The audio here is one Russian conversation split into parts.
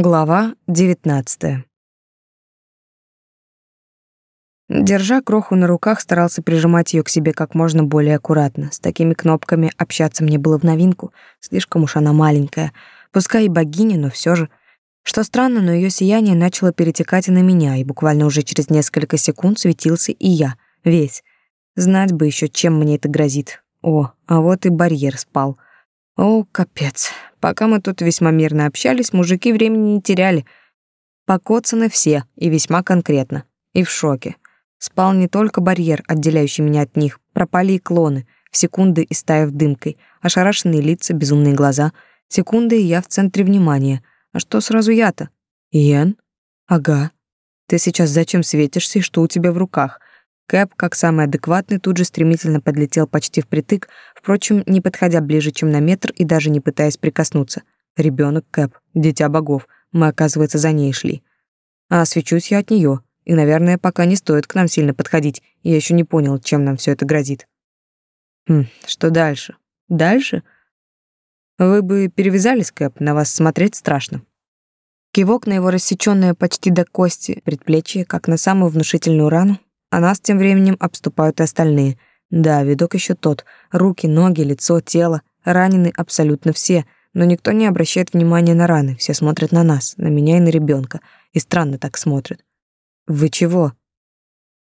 Глава 19. Держа кроху на руках, старался прижимать ее к себе как можно более аккуратно. С такими кнопками общаться мне было в новинку, слишком уж она маленькая. Пускай и богиня, но все же. Что странно, но ее сияние начало перетекать и на меня, и буквально уже через несколько секунд светился и я, весь. Знать бы еще, чем мне это грозит. О, а вот и барьер спал. О, капец. Пока мы тут весьма мирно общались, мужики времени не теряли. Покоцаны все, и весьма конкретно. И в шоке. Спал не только барьер, отделяющий меня от них, пропали и клоны, в секунды истаяв дымкой, ошарашенные лица, безумные глаза. Секунды, и я в центре внимания. А что сразу я-то? Иэн? Ага. Ты сейчас зачем светишься и что у тебя в руках? Кэп, как самый адекватный, тут же стремительно подлетел почти впритык, впрочем, не подходя ближе, чем на метр и даже не пытаясь прикоснуться. Ребенок Кэп, дитя богов, мы, оказывается, за ней шли. А свечусь я от нее, и, наверное, пока не стоит к нам сильно подходить, я еще не понял, чем нам все это грозит. Хм, что дальше? Дальше? Вы бы перевязались, Кэп, на вас смотреть страшно. Кивок на его рассечённое почти до кости предплечье, как на самую внушительную рану, а нас тем временем обступают и остальные. Да, видок еще тот. Руки, ноги, лицо, тело. Ранены абсолютно все, но никто не обращает внимания на раны. Все смотрят на нас, на меня и на ребенка. И странно так смотрят. «Вы чего?»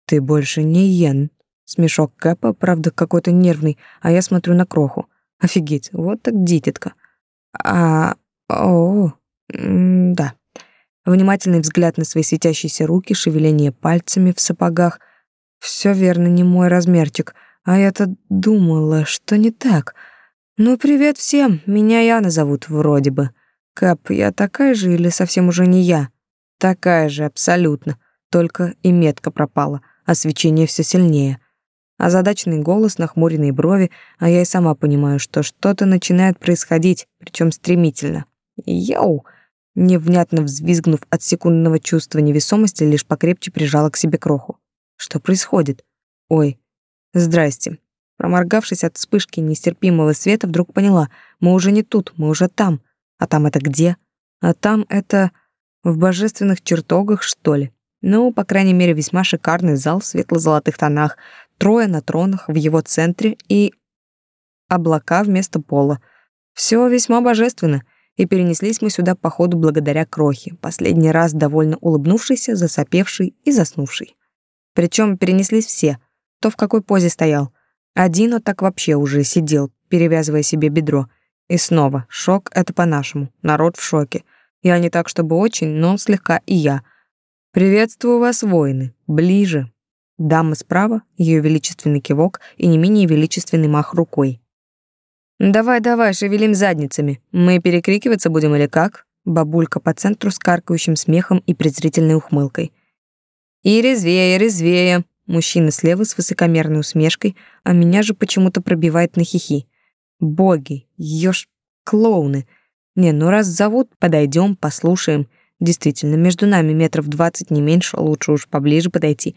«Ты больше не Йен». Смешок Кэпа, правда, какой-то нервный, а я смотрю на кроху. Офигеть, вот так дитятка. А... О, да. Внимательный взгляд на свои светящиеся руки, шевеление пальцами в сапогах. Все верно, не мой размерчик. А я-то думала, что не так. Ну, привет всем, меня Яна зовут вроде бы. Кап, я такая же или совсем уже не я? Такая же, абсолютно. Только и метка пропала, а свечение все сильнее. Озадаченный голос, нахмуренные брови, а я и сама понимаю, что что-то начинает происходить, причем стремительно. Йоу! Невнятно взвизгнув от секундного чувства невесомости, лишь покрепче прижала к себе кроху. Что происходит? Ой, здрасте. Проморгавшись от вспышки нестерпимого света, вдруг поняла, мы уже не тут, мы уже там. А там это где? А там это в божественных чертогах, что ли? Ну, по крайней мере, весьма шикарный зал в светло-золотых тонах, трое на тронах в его центре и облака вместо пола. Все весьма божественно и перенеслись мы сюда по ходу благодаря Крохе, последний раз довольно улыбнувшийся, засопевший и заснувший. Причем перенеслись все, кто в какой позе стоял. Один вот так вообще уже сидел, перевязывая себе бедро. И снова, шок — это по-нашему, народ в шоке. Я не так, чтобы очень, но слегка и я. «Приветствую вас, воины, ближе». Дама справа, ее величественный кивок и не менее величественный мах рукой. «Давай-давай, шевелим задницами. Мы перекрикиваться будем или как?» Бабулька по центру с каркающим смехом и презрительной ухмылкой. «И резвее, резвее!» Мужчина слева с высокомерной усмешкой, а меня же почему-то пробивает на хихи. «Боги, ёж, клоуны! Не, ну раз зовут, подойдем, послушаем. Действительно, между нами метров двадцать не меньше, лучше уж поближе подойти.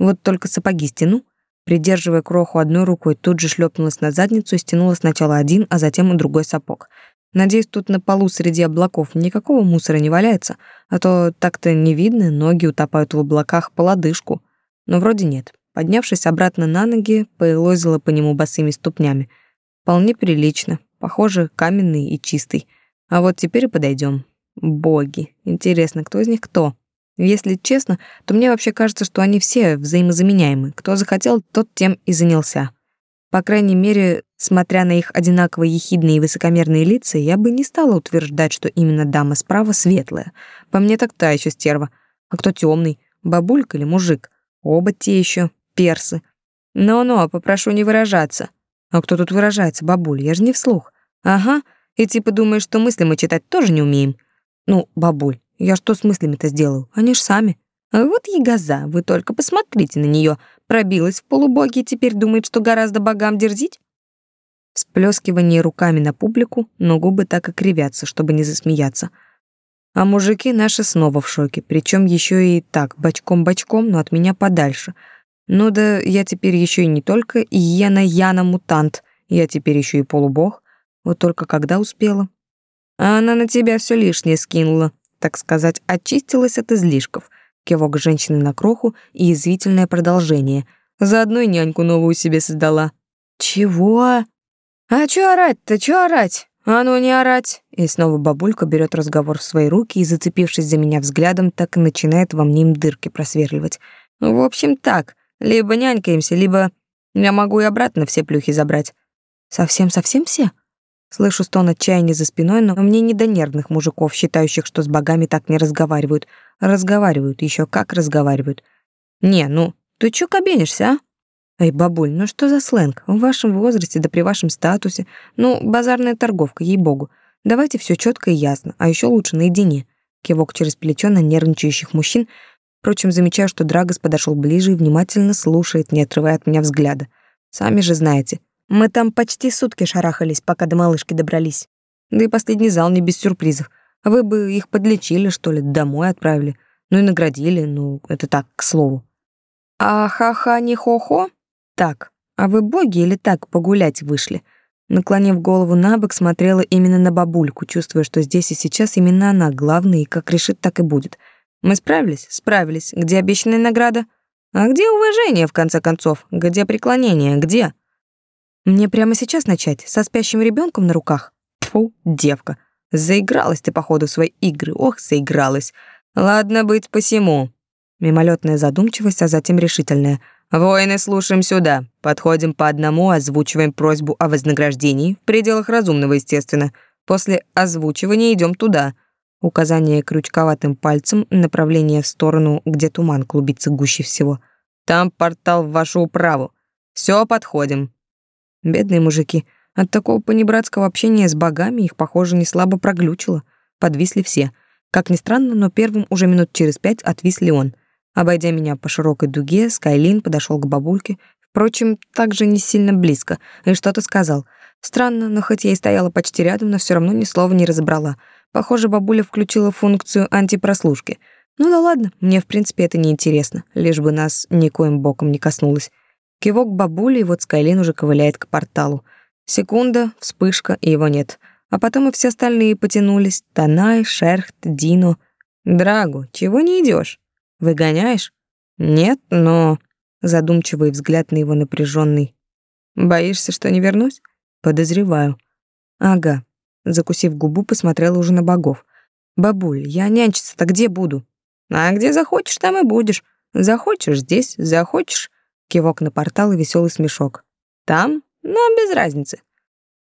Вот только сапоги стяну, Придерживая кроху одной рукой, тут же шлепнулась на задницу и стянула сначала один, а затем и другой сапог. Надеюсь, тут на полу среди облаков никакого мусора не валяется, а то так-то не видно, ноги утопают в облаках по лодыжку. Но вроде нет. Поднявшись обратно на ноги, поелозила по нему босыми ступнями. Вполне прилично, похоже, каменный и чистый. А вот теперь подойдем. Боги, интересно, кто из них кто? Если честно, то мне вообще кажется, что они все взаимозаменяемы. Кто захотел, тот тем и занялся. По крайней мере, смотря на их одинаково ехидные и высокомерные лица, я бы не стала утверждать, что именно дама справа светлая. По мне так та еще стерва. А кто темный, бабулька или мужик? Оба те еще персы. Но-но, попрошу не выражаться. А кто тут выражается, бабуль? Я же не вслух. Ага, и типа думаешь, что мысли мы читать тоже не умеем? Ну, бабуль, я что с мыслями-то сделаю? Они ж сами. А вот ягоза, вы только посмотрите на нее. Пробилась в полубоги и теперь думает, что гораздо богам дерзить? Всплескивание руками на публику, но губы так и кривятся, чтобы не засмеяться. А мужики наши снова в шоке, причем еще и так, бочком-бочком, но от меня подальше. Ну да я теперь еще и не только иена-яна-мутант, я теперь еще и полубог. Вот только когда успела? А она на тебя все лишнее скинула, так сказать, очистилась от излишков. Кивок женщины на кроху и извительное продолжение. Заодно и няньку новую себе создала. «Чего?» «А чё орать-то, чё орать? А ну не орать!» И снова бабулька берет разговор в свои руки и, зацепившись за меня взглядом, так и начинает во мне им дырки просверливать. В общем, так. Либо нянькаемся, либо я могу и обратно все плюхи забрать. Совсем-совсем все? Слышу стон отчаяния за спиной, но мне не до нервных мужиков, считающих, что с богами так не разговаривают. Разговаривают, еще как разговаривают. Не, ну, ты чё кабенишься, а? Эй, бабуль, ну что за сленг? В вашем возрасте, да при вашем статусе. Ну, базарная торговка, ей-богу. Давайте все четко и ясно, а еще лучше наедине. Кивок через плечо на нервничающих мужчин. Впрочем, замечаю, что Драгос подошел ближе и внимательно слушает, не отрывая от меня взгляда. Сами же знаете, мы там почти сутки шарахались, пока до малышки добрались. Да и последний зал не без сюрпризов. Вы бы их подлечили, что ли, домой отправили. Ну и наградили, ну, это так, к слову. А ха-ха не хо-хо? Так, а вы боги или так погулять вышли? Наклонив голову на бок, смотрела именно на бабульку, чувствуя, что здесь и сейчас именно она главная, и как решит, так и будет. Мы справились? Справились. Где обещанная награда? А где уважение, в конце концов? Где преклонение? Где? Мне прямо сейчас начать? Со спящим ребенком на руках? Фу, девка. Заигралась ты, походу, в свои игры. Ох, заигралась. Ладно быть посему. Мимолетная задумчивость, а затем решительная — Воины, слушаем сюда. Подходим по одному, озвучиваем просьбу о вознаграждении, в пределах разумного, естественно. После озвучивания идем туда. Указание крючковатым пальцем, направление в сторону, где туман клубится гуще всего. Там портал в вашу управу. Все, подходим. Бедные мужики. От такого понебратского общения с богами их, похоже, не слабо проглючило. Подвисли все. Как ни странно, но первым уже минут через пять отвисли он — Обойдя меня по широкой дуге, Скайлин подошел к бабульке, впрочем, также не сильно близко, и что-то сказал. Странно, но хоть я и стояла почти рядом, но все равно ни слова не разобрала. Похоже, бабуля включила функцию антипрослушки. Ну да ладно, мне в принципе это не интересно, лишь бы нас никоим боком не коснулось. Кивок бабули, и вот Скайлин уже ковыляет к порталу. Секунда, вспышка, и его нет. А потом и все остальные потянулись. Танай, Шерхт, Дино. Драгу, чего не идешь? Выгоняешь? Нет, но задумчивый взгляд на его напряженный. Боишься, что не вернусь? Подозреваю. Ага. Закусив губу, посмотрела уже на богов. Бабуль, я нянчиться-то где буду? А где захочешь, там и будешь. Захочешь здесь, захочешь. Кивок на портал и веселый смешок. Там? Нам без разницы.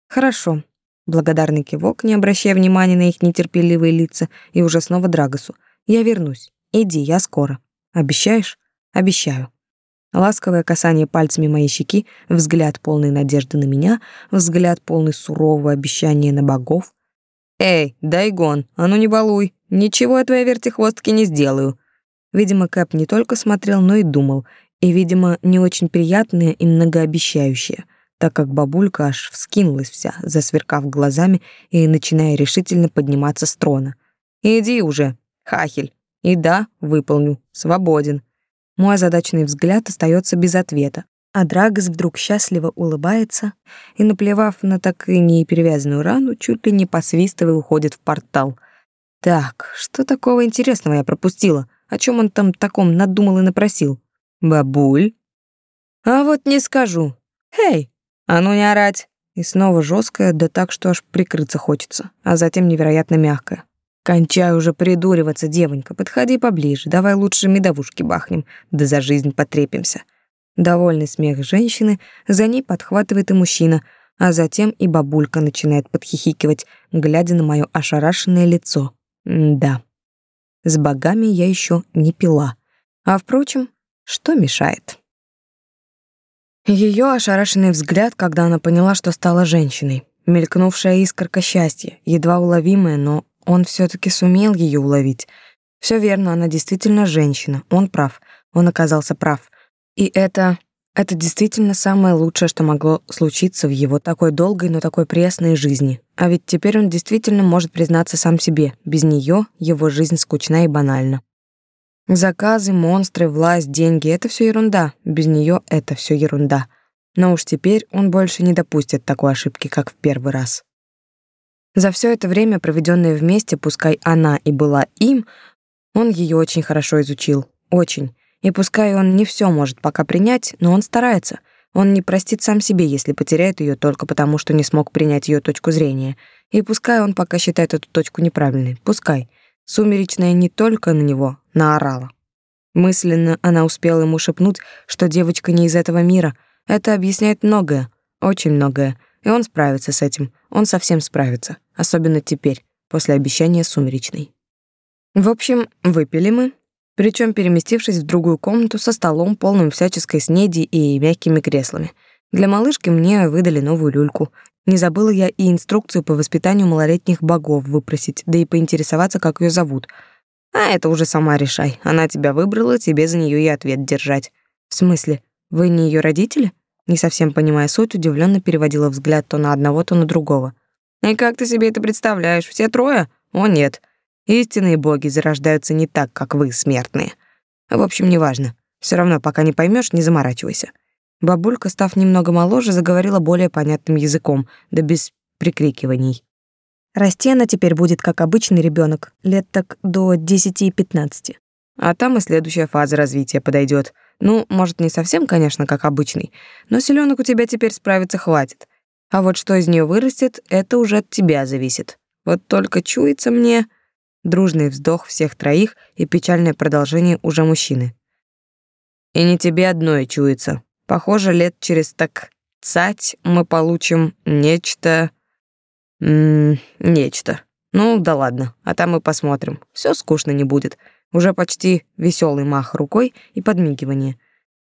Хорошо. Благодарный кивок, не обращая внимания на их нетерпеливые лица, и уже снова Драгосу. Я вернусь. Иди, я скоро. Обещаешь? Обещаю. Ласковое касание пальцами моей щеки, взгляд полный надежды на меня, взгляд полный сурового обещания на богов. «Эй, Дайгон, а ну не балуй, ничего я твоей вертихвостке не сделаю». Видимо, Кэп не только смотрел, но и думал, и, видимо, не очень приятное и многообещающее, так как бабулька аж вскинулась вся, засверкав глазами и начиная решительно подниматься с трона. «Иди уже, Хахель, и да, выполню. Свободен. Мой озадаченный взгляд остается без ответа. А Драгос вдруг счастливо улыбается и, наплевав на так и не перевязанную рану, чуть ли не посвистывая уходит в портал. Так, что такого интересного я пропустила? О чем он там таком надумал и напросил? Бабуль? А вот не скажу. Эй, а ну не орать. И снова жесткая, да так, что аж прикрыться хочется, а затем невероятно мягкая. Кончай уже придуриваться, девонька, подходи поближе, давай лучше медовушки бахнем, да за жизнь потрепимся. Довольный смех женщины, за ней подхватывает и мужчина, а затем и бабулька начинает подхихикивать, глядя на мое ошарашенное лицо. М да. С богами я еще не пила. А впрочем, что мешает? Ее ошарашенный взгляд, когда она поняла, что стала женщиной. Мелькнувшая искорка счастья, едва уловимая, но он все таки сумел ее уловить. Все верно, она действительно женщина. Он прав. Он оказался прав. И это это действительно самое лучшее, что могло случиться в его такой долгой, но такой пресной жизни. А ведь теперь он действительно может признаться сам себе. Без нее его жизнь скучна и банальна. Заказы, монстры, власть, деньги это все ерунда. Без нее это все ерунда. Но уж теперь он больше не допустит такой ошибки, как в первый раз. За все это время, проведенное вместе, пускай она и была им, он ее очень хорошо изучил. Очень. И пускай он не все может пока принять, но он старается. Он не простит сам себе, если потеряет ее только потому, что не смог принять ее точку зрения. И пускай он пока считает эту точку неправильной. Пускай. Сумеречная не только на него наорала. Мысленно она успела ему шепнуть, что девочка не из этого мира. Это объясняет многое, очень многое. И он справится с этим. Он совсем справится. Особенно теперь, после обещания сумеречной. В общем, выпили мы, причем переместившись в другую комнату со столом, полным всяческой снеди и мягкими креслами. Для малышки мне выдали новую люльку. Не забыла я и инструкцию по воспитанию малолетних богов выпросить, да и поинтересоваться, как ее зовут. А это уже сама решай. Она тебя выбрала, тебе за нее и ответ держать. В смысле, вы не ее родители? Не совсем понимая суть, удивленно переводила взгляд то на одного, то на другого. И как ты себе это представляешь? Все трое? О, нет. Истинные боги зарождаются не так, как вы, смертные. В общем, неважно. Все равно, пока не поймешь, не заморачивайся. Бабулька, став немного моложе, заговорила более понятным языком, да без прикрикиваний. Расти она теперь будет как обычный ребенок, лет так до 10-15. А там и следующая фаза развития подойдет. Ну, может, не совсем, конечно, как обычный, но селенок у тебя теперь справиться хватит. А вот что из нее вырастет, это уже от тебя зависит. Вот только чуется мне, дружный вздох всех троих и печальное продолжение уже мужчины. И не тебе одной чуется. Похоже, лет через так цать мы получим нечто... М -м, нечто. Ну, да ладно, а там мы посмотрим. Все скучно не будет. Уже почти веселый мах рукой и подмигивание.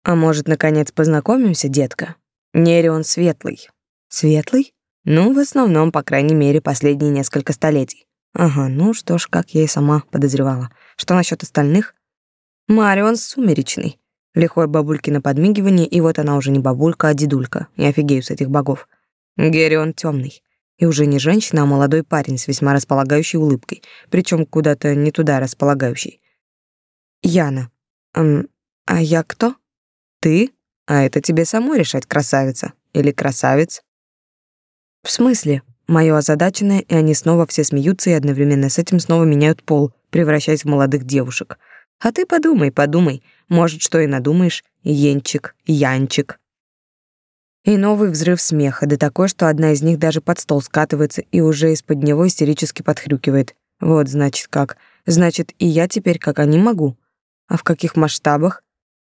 А может, наконец познакомимся, детка? Нерион светлый. Светлый? Ну, в основном, по крайней мере, последние несколько столетий. Ага, ну что ж, как я и сама подозревала. Что насчет остальных? Марион сумеречный. Лихое бабулькино подмигивание, и вот она уже не бабулька, а дедулька. Я офигею с этих богов. Герион темный. И уже не женщина, а молодой парень с весьма располагающей улыбкой, причем куда-то не туда располагающий. Яна. Эм, а я кто? Ты? А это тебе самой решать, красавица. Или красавец? В смысле? Моё озадаченное, и они снова все смеются и одновременно с этим снова меняют пол, превращаясь в молодых девушек. А ты подумай, подумай, может, что и надумаешь, Енчик, Янчик. И новый взрыв смеха, да такой, что одна из них даже под стол скатывается и уже из-под него истерически подхрюкивает. Вот, значит, как. Значит, и я теперь как они могу. А в каких масштабах?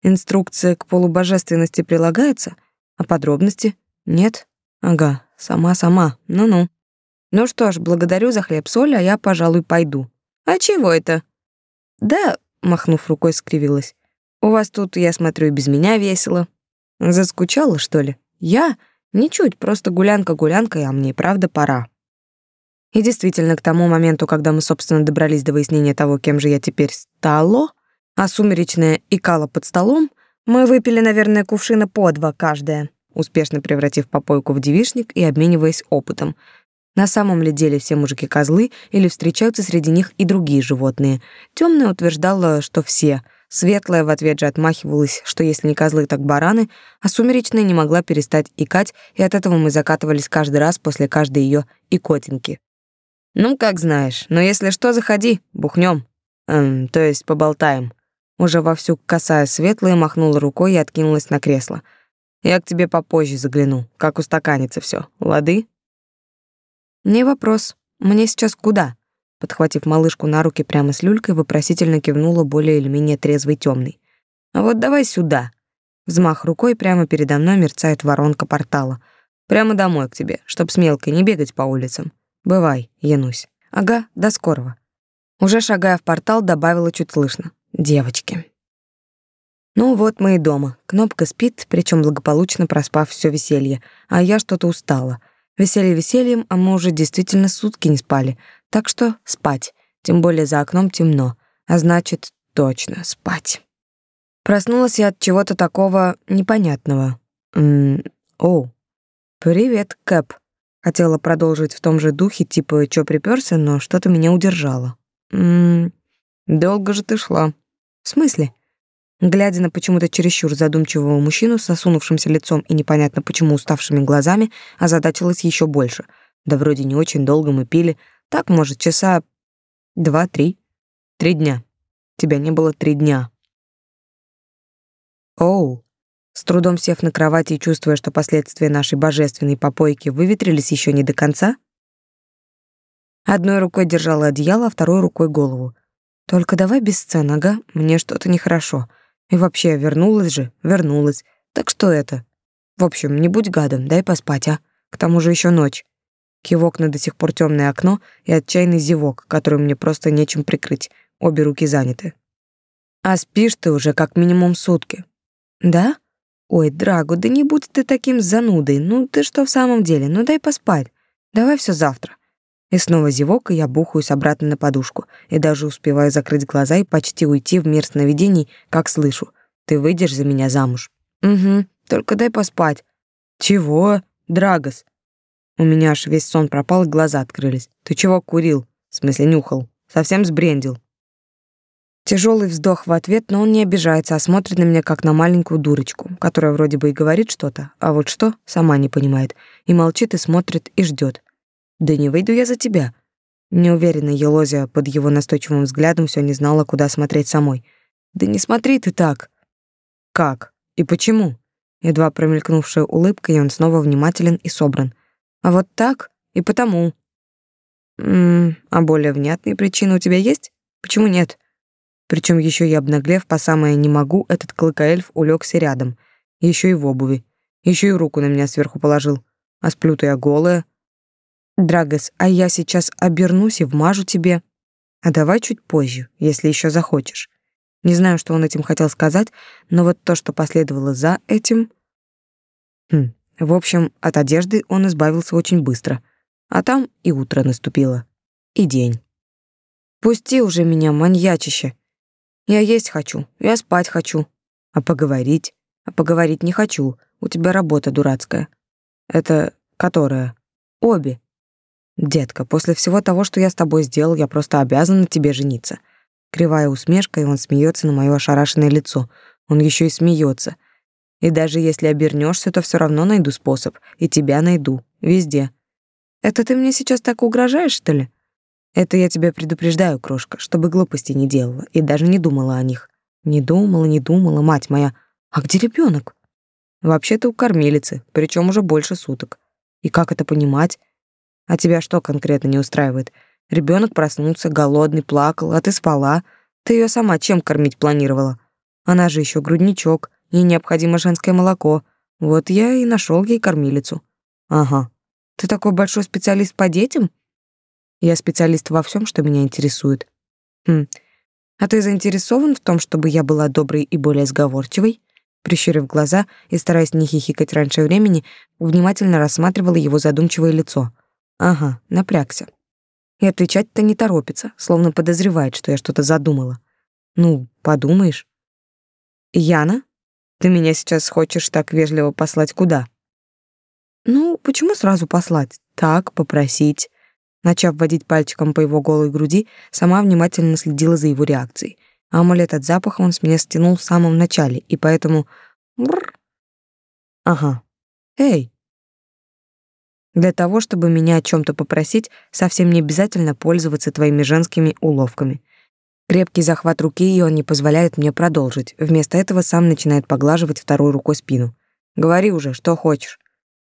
Инструкция к полубожественности прилагается, а подробности нет? Ага, Сама-сама. Ну-ну. Ну что ж, благодарю за хлеб-соль, а я, пожалуй, пойду. А чего это? Да, махнув рукой, скривилась. У вас тут, я смотрю, и без меня весело. Заскучала, что ли? Я? Ничуть, просто гулянка-гулянка, а мне правда пора. И действительно, к тому моменту, когда мы, собственно, добрались до выяснения того, кем же я теперь стало, а сумеречная икала под столом, мы выпили, наверное, кувшина по два каждая успешно превратив попойку в девишник и обмениваясь опытом. На самом ли деле все мужики козлы или встречаются среди них и другие животные? Темная утверждала, что все. Светлая в ответ же отмахивалась, что если не козлы, так бараны, а сумеречная не могла перестать икать, и от этого мы закатывались каждый раз после каждой ее икотинки. «Ну, как знаешь, но если что, заходи, бухнем. Эм, то есть поболтаем». Уже вовсю косая светлая махнула рукой и откинулась на кресло — я к тебе попозже загляну, как устаканится все. Лады? Не вопрос. Мне сейчас куда? Подхватив малышку на руки прямо с люлькой, вопросительно кивнула более или менее трезвый темный. А вот давай сюда. Взмах рукой прямо передо мной мерцает воронка портала. Прямо домой к тебе, чтоб с мелкой не бегать по улицам. Бывай, Янусь. Ага, до скорого. Уже шагая в портал, добавила чуть слышно. Девочки. Ну вот мы и дома. Кнопка спит, причем благополучно проспав все веселье, а я что-то устала. Веселье весельем, а мы уже действительно сутки не спали. Так что спать. Тем более за окном темно. А значит, точно спать. Проснулась я от чего-то такого непонятного. М о. Привет, Кэп. Хотела продолжить в том же духе, типа, чё припёрся, но что-то меня удержало. М долго же ты шла. В смысле? Глядя на почему-то чересчур задумчивого мужчину с осунувшимся лицом и непонятно почему уставшими глазами, озадачилась еще больше. Да вроде не очень долго мы пили. Так, может, часа два-три. Три дня. Тебя не было три дня. Оу. С трудом сев на кровати и чувствуя, что последствия нашей божественной попойки выветрились еще не до конца, одной рукой держала одеяло, а второй рукой голову. Только давай без сцен, ага, мне что-то нехорошо. И вообще, вернулась же, вернулась. Так что это? В общем, не будь гадом, дай поспать, а? К тому же еще ночь. Кивок на до сих пор темное окно и отчаянный зевок, который мне просто нечем прикрыть. Обе руки заняты. А спишь ты уже как минимум сутки. Да? Ой, Драго, да не будь ты таким занудой. Ну ты что в самом деле? Ну дай поспать. Давай все завтра. И снова зевок, и я бухаюсь обратно на подушку, и даже успеваю закрыть глаза и почти уйти в мир сновидений, как слышу. Ты выйдешь за меня замуж. Угу, только дай поспать. Чего? Драгос. У меня аж весь сон пропал, и глаза открылись. Ты чего курил? В смысле нюхал? Совсем сбрендил. Тяжелый вздох в ответ, но он не обижается, а смотрит на меня как на маленькую дурочку, которая вроде бы и говорит что-то, а вот что, сама не понимает, и молчит и смотрит и ждет. Да не выйду я за тебя. Неуверенная Елозия под его настойчивым взглядом все не знала, куда смотреть самой. Да не смотри ты так. Как? И почему? Едва промелькнувшая улыбка, и он снова внимателен и собран. А вот так и потому. М а более внятные причины у тебя есть? Почему нет? Причем еще и обнаглев по самое не могу, этот клыкоэльф улегся рядом, еще и в обуви, еще и руку на меня сверху положил. А сплю-то я голая, Драгос, а я сейчас обернусь и вмажу тебе. А давай чуть позже, если еще захочешь. Не знаю, что он этим хотел сказать, но вот то, что последовало за этим... Хм. В общем, от одежды он избавился очень быстро. А там и утро наступило. И день. Пусти уже меня, маньячище. Я есть хочу, я спать хочу. А поговорить? А поговорить не хочу. У тебя работа дурацкая. Это которая? Обе. Детка, после всего того, что я с тобой сделал, я просто обязан на тебе жениться. Кривая усмешка, и он смеется на мое ошарашенное лицо. Он еще и смеется. И даже если обернешься, то все равно найду способ, и тебя найду везде. Это ты мне сейчас так угрожаешь, что ли? Это я тебя предупреждаю, крошка, чтобы глупости не делала и даже не думала о них. Не думала, не думала, мать моя. А где ребенок? Вообще-то у кормилицы, причем уже больше суток. И как это понимать? А тебя что конкретно не устраивает? Ребенок проснулся, голодный, плакал, а ты спала. Ты ее сама чем кормить планировала? Она же еще грудничок, ей необходимо женское молоко. Вот я и нашел ей кормилицу. Ага. Ты такой большой специалист по детям? Я специалист во всем, что меня интересует. Хм. А ты заинтересован в том, чтобы я была доброй и более сговорчивой? Прищурив глаза и стараясь не хихикать раньше времени, внимательно рассматривала его задумчивое лицо. Ага, напрягся. И отвечать-то не торопится, словно подозревает, что я что-то задумала. Ну, подумаешь. Яна, ты меня сейчас хочешь так вежливо послать куда? Ну, почему сразу послать? Так, попросить. Начав водить пальчиком по его голой груди, сама внимательно следила за его реакцией. амулет от запаха он с меня стянул в самом начале, и поэтому... Ага. Эй, для того, чтобы меня о чем то попросить, совсем не обязательно пользоваться твоими женскими уловками. Крепкий захват руки, и он не позволяет мне продолжить. Вместо этого сам начинает поглаживать второй рукой спину. Говори уже, что хочешь.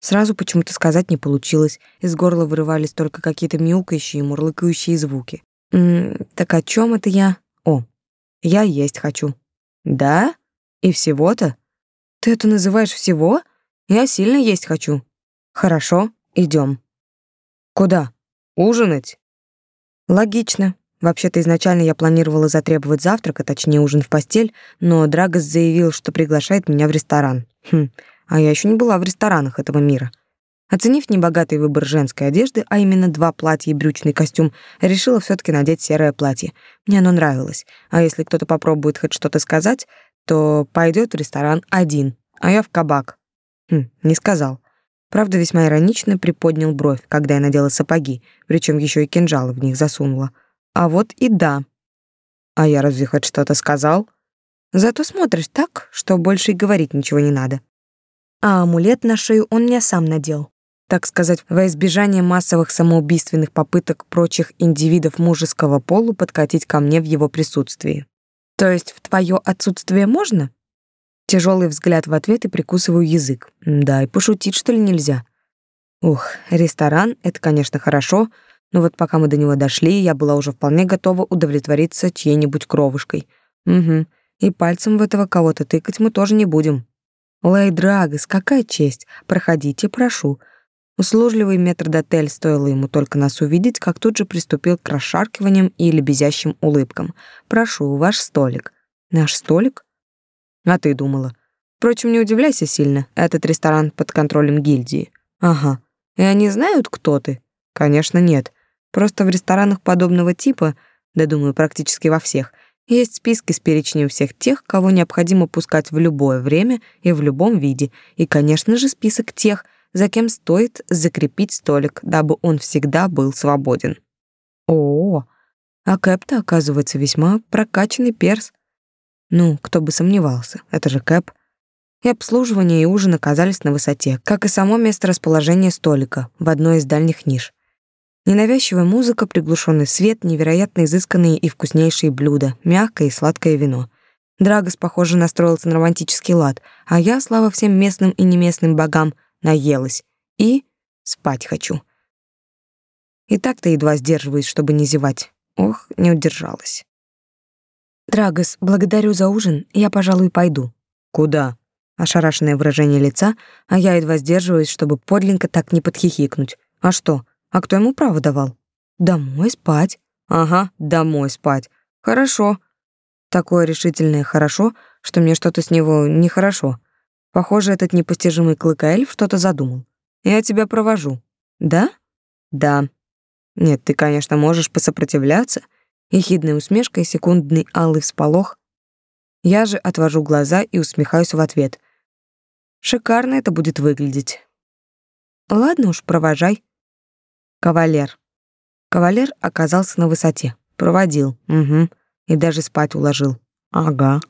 Сразу почему-то сказать не получилось. Из горла вырывались только какие-то мяукающие мурлыкающие звуки. -м, так о чем это я? О, я есть хочу. Да? И всего-то? Ты это называешь всего? Я сильно есть хочу. Хорошо, Идем. Куда? Ужинать? Логично. Вообще-то изначально я планировала затребовать завтрак, а точнее ужин в постель, но Драгос заявил, что приглашает меня в ресторан. Хм, а я еще не была в ресторанах этого мира. Оценив небогатый выбор женской одежды, а именно два платья и брючный костюм, решила все таки надеть серое платье. Мне оно нравилось. А если кто-то попробует хоть что-то сказать, то пойдет в ресторан один, а я в кабак. Хм, не сказал. Правда, весьма иронично приподнял бровь, когда я надела сапоги, причем еще и кинжалы в них засунула. А вот и да. А я разве хоть что-то сказал? Зато смотришь так, что больше и говорить ничего не надо. А амулет на шею он мне сам надел. так сказать, во избежание массовых самоубийственных попыток прочих индивидов мужеского пола подкатить ко мне в его присутствии. То есть в твое отсутствие можно? Тяжелый взгляд в ответ и прикусываю язык. Да, и пошутить что ли нельзя? Ух, ресторан — это, конечно, хорошо, но вот пока мы до него дошли, я была уже вполне готова удовлетвориться чьей-нибудь кровушкой. Угу, и пальцем в этого кого-то тыкать мы тоже не будем. Лей Драгос, какая честь! Проходите, прошу. Услужливый метрдотель стоило ему только нас увидеть, как тут же приступил к расшаркиваниям и лебезящим улыбкам. «Прошу, ваш столик». «Наш столик?» «А ты думала?» «Впрочем, не удивляйся сильно, этот ресторан под контролем гильдии». «Ага. И они знают, кто ты?» «Конечно, нет. Просто в ресторанах подобного типа, да, думаю, практически во всех, есть списки с перечнем всех тех, кого необходимо пускать в любое время и в любом виде, и, конечно же, список тех, за кем стоит закрепить столик, дабы он всегда был свободен. О, а Кэп-то, оказывается, весьма прокачанный перс. Ну, кто бы сомневался, это же Кэп. И обслуживание, и ужин оказались на высоте, как и само место расположения столика в одной из дальних ниш. Ненавязчивая музыка, приглушенный свет, невероятно изысканные и вкуснейшие блюда, мягкое и сладкое вино. Драгос, похоже, настроился на романтический лад, а я, слава всем местным и неместным богам, наелась и спать хочу. И так-то едва сдерживаюсь, чтобы не зевать. Ох, не удержалась. Драгос, благодарю за ужин, я, пожалуй, пойду. Куда? Ошарашенное выражение лица, а я едва сдерживаюсь, чтобы подленько так не подхихикнуть. А что? А кто ему право давал? Домой спать. Ага, домой спать. Хорошо. Такое решительное хорошо, что мне что-то с него нехорошо. Похоже, этот непостижимый клыкаэльф что-то задумал. Я тебя провожу. Да? Да. Нет, ты, конечно, можешь посопротивляться. Ехидная усмешка и секундный алый всполох. Я же отвожу глаза и усмехаюсь в ответ. Шикарно это будет выглядеть. Ладно уж, провожай. Кавалер. Кавалер оказался на высоте. Проводил. Угу. И даже спать уложил. Ага.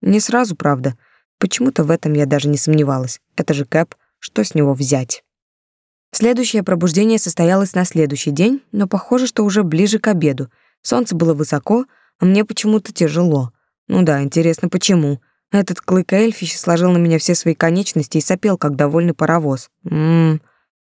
Не сразу, правда. Почему-то в этом я даже не сомневалась. Это же Кэп, что с него взять? Следующее пробуждение состоялось на следующий день, но похоже, что уже ближе к обеду. Солнце было высоко, а мне почему-то тяжело. Ну да, интересно, почему? Этот клык эльфища сложил на меня все свои конечности и сопел, как довольный паровоз. Ммм.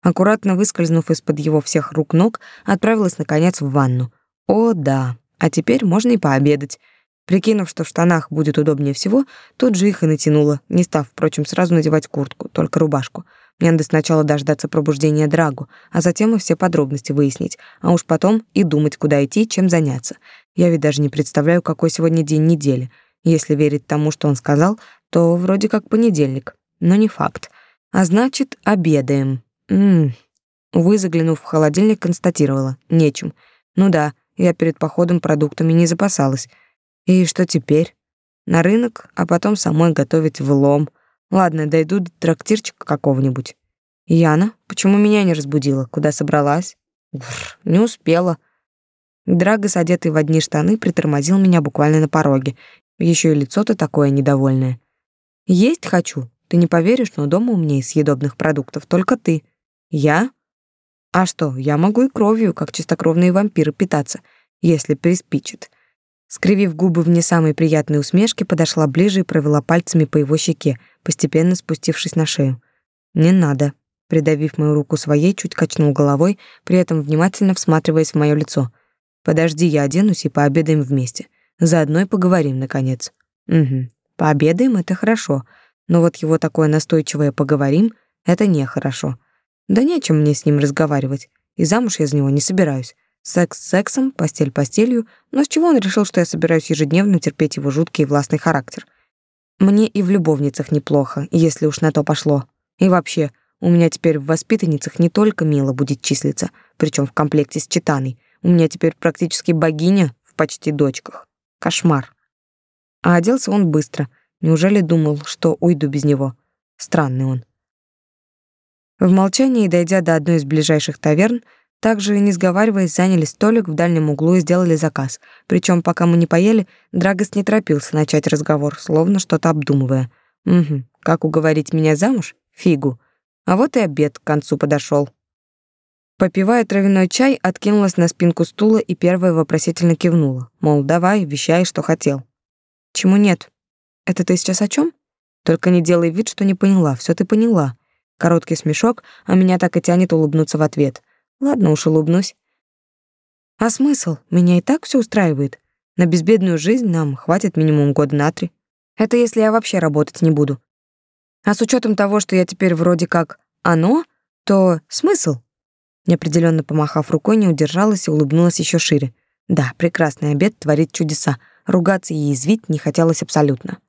Аккуратно выскользнув из-под его всех рук ног, отправилась, наконец, в ванну. О, да, а теперь можно и пообедать. Прикинув, что в штанах будет удобнее всего, тут же их и натянула, не став, впрочем, сразу надевать куртку, только рубашку. Мне надо сначала дождаться пробуждения Драгу, а затем и все подробности выяснить, а уж потом и думать, куда идти чем заняться. Я ведь даже не представляю, какой сегодня день недели. Если верить тому, что он сказал, то вроде как понедельник, но не факт. А значит, обедаем. Ммм. Увы, заглянув в холодильник, констатировала. Нечем. Ну да, я перед походом продуктами не запасалась. И что теперь? На рынок, а потом самой готовить влом. Ладно, дойду до трактирчика какого-нибудь. Яна, почему меня не разбудила? Куда собралась? Уф, не успела. Драгос, одетый в одни штаны, притормозил меня буквально на пороге. Еще и лицо-то такое недовольное. Есть хочу. Ты не поверишь, но дома у меня из съедобных продуктов только ты. Я? А что, я могу и кровью, как чистокровные вампиры, питаться, если приспичит. Скривив губы в не самой приятной усмешке, подошла ближе и провела пальцами по его щеке, постепенно спустившись на шею. «Не надо», — придавив мою руку своей, чуть качнул головой, при этом внимательно всматриваясь в мое лицо. «Подожди, я оденусь и пообедаем вместе. Заодно и поговорим, наконец». «Угу. Пообедаем — это хорошо, но вот его такое настойчивое «поговорим» — это нехорошо. Да нечем мне с ним разговаривать, и замуж я за него не собираюсь. Секс сексом, постель постелью, но с чего он решил, что я собираюсь ежедневно терпеть его жуткий и властный характер? Мне и в любовницах неплохо, если уж на то пошло. И вообще, у меня теперь в воспитанницах не только Мила будет числиться, причем в комплекте с Читаной. У меня теперь практически богиня в почти дочках. Кошмар. А оделся он быстро. Неужели думал, что уйду без него? Странный он. В молчании, дойдя до одной из ближайших таверн, также, не сговариваясь, заняли столик в дальнем углу и сделали заказ. Причем, пока мы не поели, Драгос не торопился начать разговор, словно что-то обдумывая. Угу. Как уговорить меня замуж? Фигу. А вот и обед к концу подошел. Попивая травяной чай, откинулась на спинку стула и первая вопросительно кивнула. Мол, давай, вещай, что хотел. Чему нет? Это ты сейчас о чем? Только не делай вид, что не поняла. Все ты поняла. Короткий смешок, а меня так и тянет улыбнуться в ответ. Ладно уж, улыбнусь. А смысл? Меня и так все устраивает. На безбедную жизнь нам хватит минимум года на три. Это если я вообще работать не буду. А с учетом того, что я теперь вроде как оно, то смысл? Неопределенно помахав рукой, не удержалась и улыбнулась еще шире. Да, прекрасный обед творит чудеса. Ругаться и извить не хотелось абсолютно.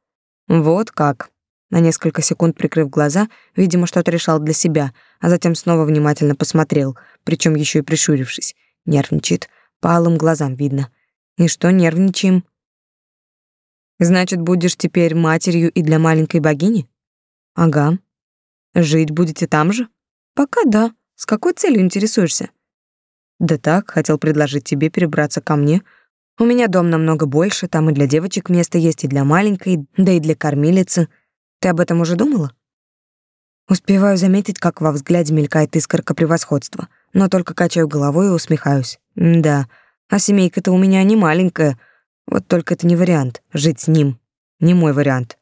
Вот как. На несколько секунд прикрыв глаза, видимо, что-то решал для себя, а затем снова внимательно посмотрел, причем еще и прищурившись. Нервничает, по алым глазам видно. И что нервничаем? Значит, будешь теперь матерью и для маленькой богини? Ага. Жить будете там же? Пока да. С какой целью интересуешься? Да так, хотел предложить тебе перебраться ко мне. У меня дом намного больше, там и для девочек место есть, и для маленькой, да и для кормилицы. Ты об этом уже думала? Успеваю заметить, как во взгляде мелькает искорка превосходства, но только качаю головой и усмехаюсь. да, а семейка-то у меня не маленькая. Вот только это не вариант жить с ним. Не мой вариант.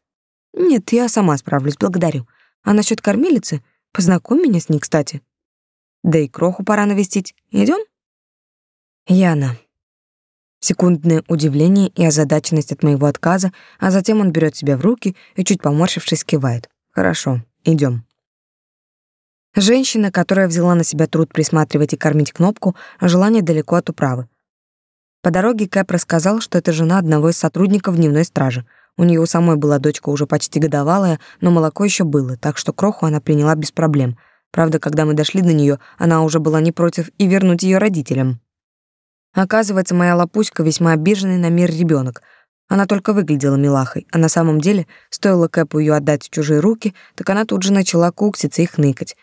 Нет, я сама справлюсь, благодарю. А насчет кормилицы, познакомь меня с ней, кстати. Да и кроху пора навестить. Идем? Яна. Секундное удивление и озадаченность от моего отказа, а затем он берет себя в руки и, чуть поморщившись, кивает. Хорошо, идем. Женщина, которая взяла на себя труд присматривать и кормить кнопку, желание далеко от управы. По дороге Кэп рассказал, что это жена одного из сотрудников дневной стражи. У нее у самой была дочка уже почти годовалая, но молоко еще было, так что кроху она приняла без проблем — Правда, когда мы дошли до нее, она уже была не против и вернуть ее родителям. Оказывается, моя лапуська весьма обиженный на мир ребенок. Она только выглядела милахой, а на самом деле, стоило Кэпу ее отдать в чужие руки, так она тут же начала кукситься и хныкать.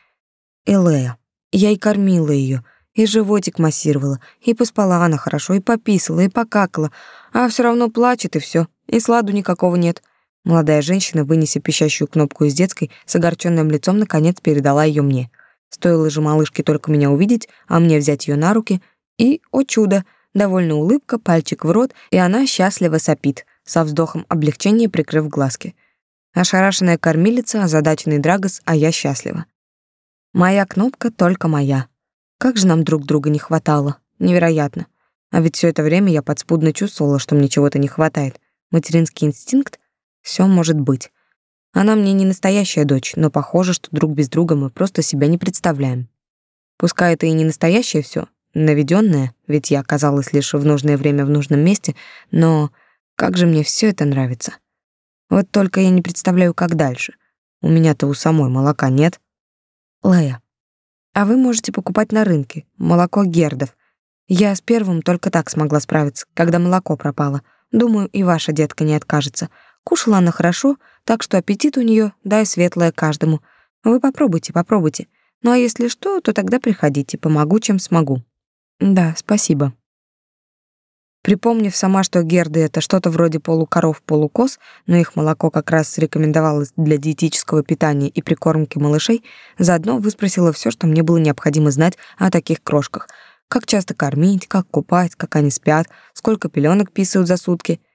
Элея. Я и кормила ее, и животик массировала, и поспала она хорошо, и пописала, и покакала, а все равно плачет, и все, и сладу никакого нет. Молодая женщина, вынеся пищащую кнопку из детской, с огорченным лицом наконец передала ее мне. Стоило же малышке только меня увидеть, а мне взять ее на руки, и, о чудо, довольно улыбка, пальчик в рот, и она счастливо сопит, со вздохом облегчения прикрыв глазки. Ошарашенная кормилица, озадаченный Драгос, а я счастлива. Моя кнопка только моя. Как же нам друг друга не хватало. Невероятно. А ведь все это время я подспудно чувствовала, что мне чего-то не хватает. Материнский инстинкт все может быть. Она мне не настоящая дочь, но похоже, что друг без друга мы просто себя не представляем. Пускай это и не настоящее все, наведенное, ведь я оказалась лишь в нужное время в нужном месте, но как же мне все это нравится. Вот только я не представляю, как дальше. У меня-то у самой молока нет. Лея, а вы можете покупать на рынке молоко гердов. Я с первым только так смогла справиться, когда молоко пропало. Думаю, и ваша детка не откажется. Кушала она хорошо, так что аппетит у нее, дай светлое каждому. Вы попробуйте, попробуйте. Ну а если что, то тогда приходите, помогу, чем смогу. Да, спасибо. Припомнив сама, что герды — это что-то вроде полукоров-полукоз, но их молоко как раз рекомендовалось для диетического питания и прикормки малышей, заодно выспросила все, что мне было необходимо знать о таких крошках. Как часто кормить, как купать, как они спят, сколько пеленок писают за сутки —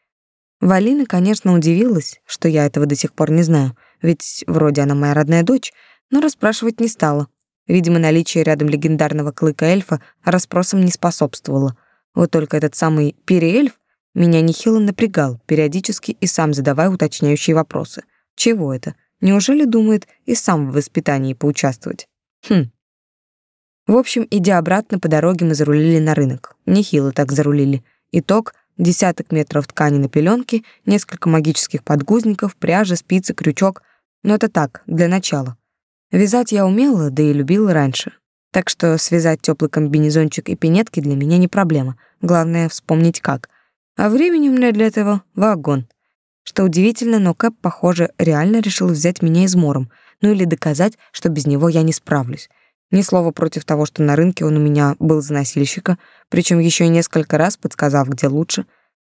Валина, конечно, удивилась, что я этого до сих пор не знаю, ведь вроде она моя родная дочь, но расспрашивать не стала. Видимо, наличие рядом легендарного клыка эльфа расспросам не способствовало. Вот только этот самый переэльф меня нехило напрягал, периодически и сам задавая уточняющие вопросы. Чего это? Неужели думает и сам в воспитании поучаствовать? Хм. В общем, идя обратно по дороге, мы зарулили на рынок. Нехило так зарулили. Итог — десяток метров ткани на пеленке, несколько магических подгузников, пряжа, спицы, крючок. Но это так, для начала. Вязать я умела, да и любила раньше. Так что связать теплый комбинезончик и пинетки для меня не проблема. Главное — вспомнить как. А времени у меня для этого — вагон. Что удивительно, но Кэп, похоже, реально решил взять меня измором, ну или доказать, что без него я не справлюсь. Ни слова против того, что на рынке он у меня был за носильщика, причем еще и несколько раз подсказав, где лучше.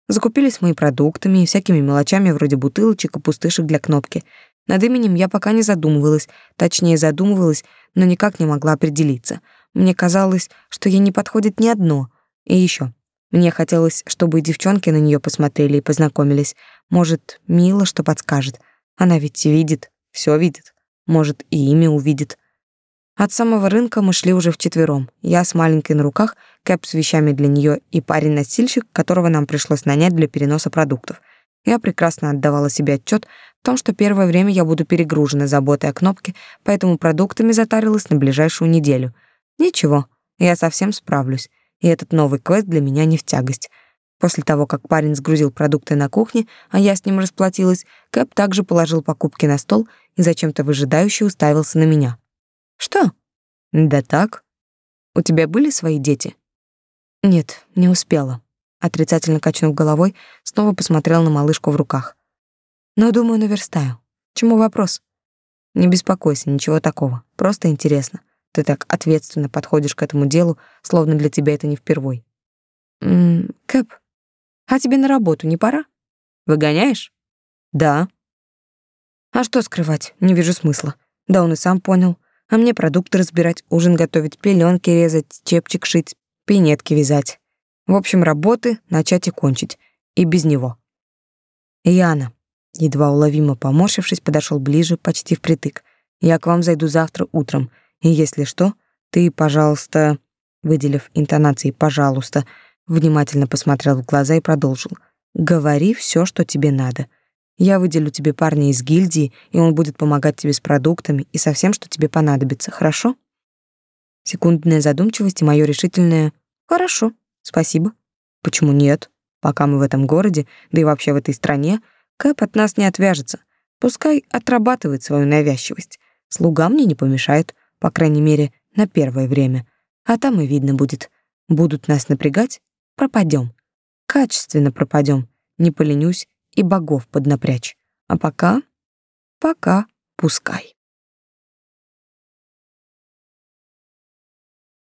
Закупились мы продуктами, и всякими мелочами вроде бутылочек и пустышек для кнопки. Над именем я пока не задумывалась, точнее задумывалась, но никак не могла определиться. Мне казалось, что ей не подходит ни одно. И еще, мне хотелось, чтобы девчонки на нее посмотрели и познакомились. Может, Мила что подскажет. Она ведь видит, все видит. Может, и имя увидит. От самого рынка мы шли уже вчетвером. Я с маленькой на руках, Кэп с вещами для нее и парень-носильщик, которого нам пришлось нанять для переноса продуктов. Я прекрасно отдавала себе отчет в том, что первое время я буду перегружена заботой о кнопке, поэтому продуктами затарилась на ближайшую неделю. Ничего, я совсем справлюсь, и этот новый квест для меня не в тягость. После того, как парень сгрузил продукты на кухне, а я с ним расплатилась, Кэп также положил покупки на стол и зачем-то выжидающе уставился на меня. Что? Да так. У тебя были свои дети? Нет, не успела. Отрицательно качнув головой, снова посмотрел на малышку в руках. Но думаю, наверстаю. Чему вопрос? Не беспокойся, ничего такого. Просто интересно. Ты так ответственно подходишь к этому делу, словно для тебя это не впервой. М Кэп, а тебе на работу не пора? Выгоняешь? Да. А что скрывать? Не вижу смысла. Да он и сам понял а мне продукты разбирать, ужин готовить, пеленки резать, чепчик шить, пинетки вязать. В общем, работы начать и кончить. И без него. Яна, едва уловимо поморщившись, подошел ближе, почти впритык. Я к вам зайду завтра утром. И если что, ты, пожалуйста, выделив интонации «пожалуйста», внимательно посмотрел в глаза и продолжил. Говори все, что тебе надо. Я выделю тебе парня из гильдии, и он будет помогать тебе с продуктами и со всем, что тебе понадобится, хорошо? Секундная задумчивость и моё решительное «Хорошо, спасибо». Почему нет? Пока мы в этом городе, да и вообще в этой стране, Кэп от нас не отвяжется. Пускай отрабатывает свою навязчивость. Слуга мне не помешает, по крайней мере, на первое время. А там и видно будет. Будут нас напрягать — пропадем. Качественно пропадем. Не поленюсь и богов поднапрячь. А пока... пока пускай.